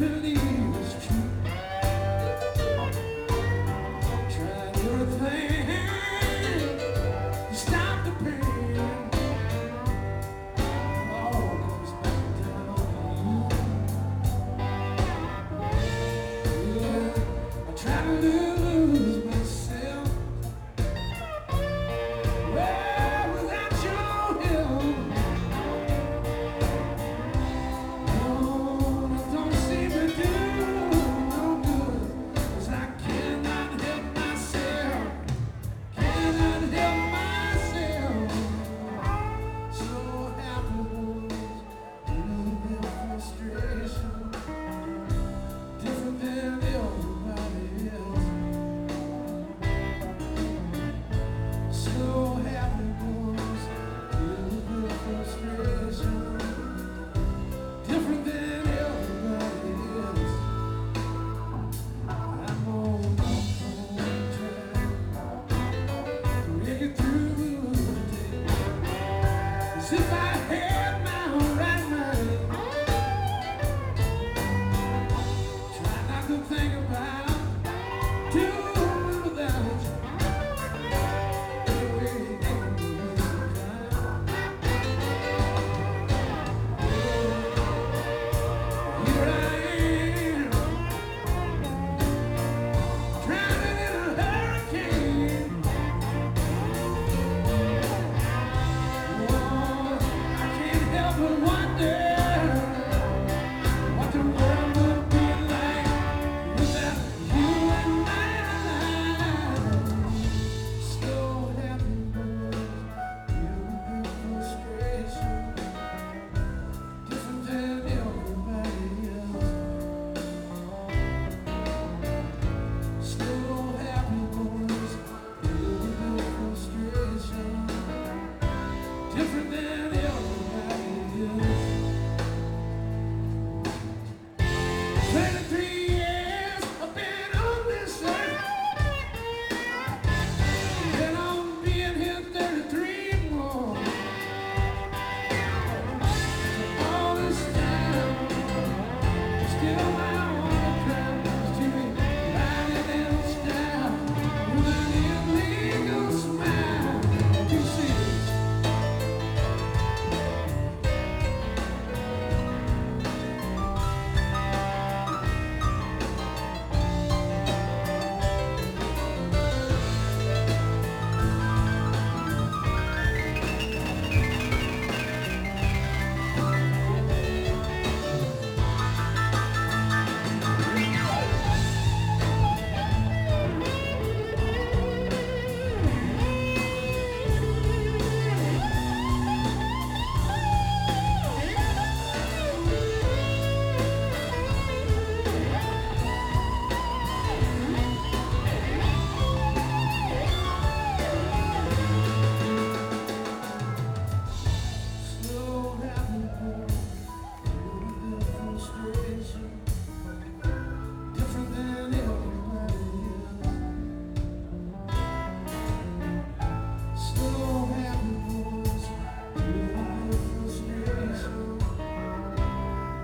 You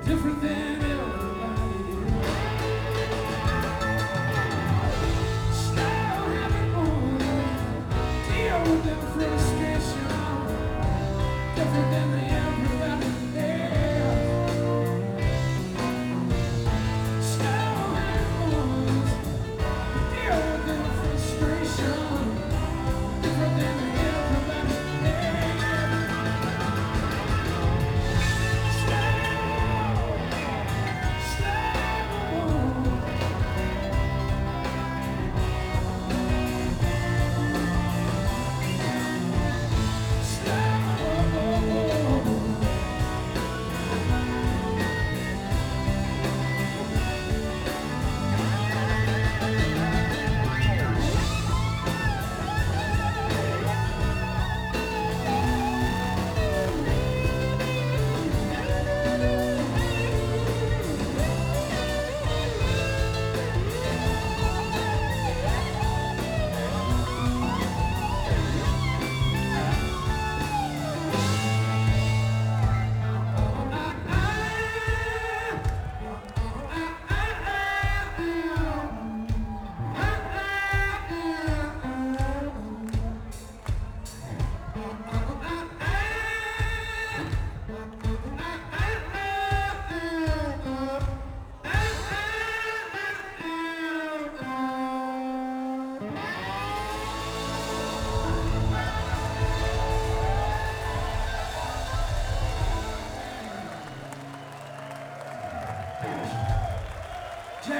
Different than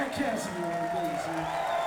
Jack Cassidy, everybody.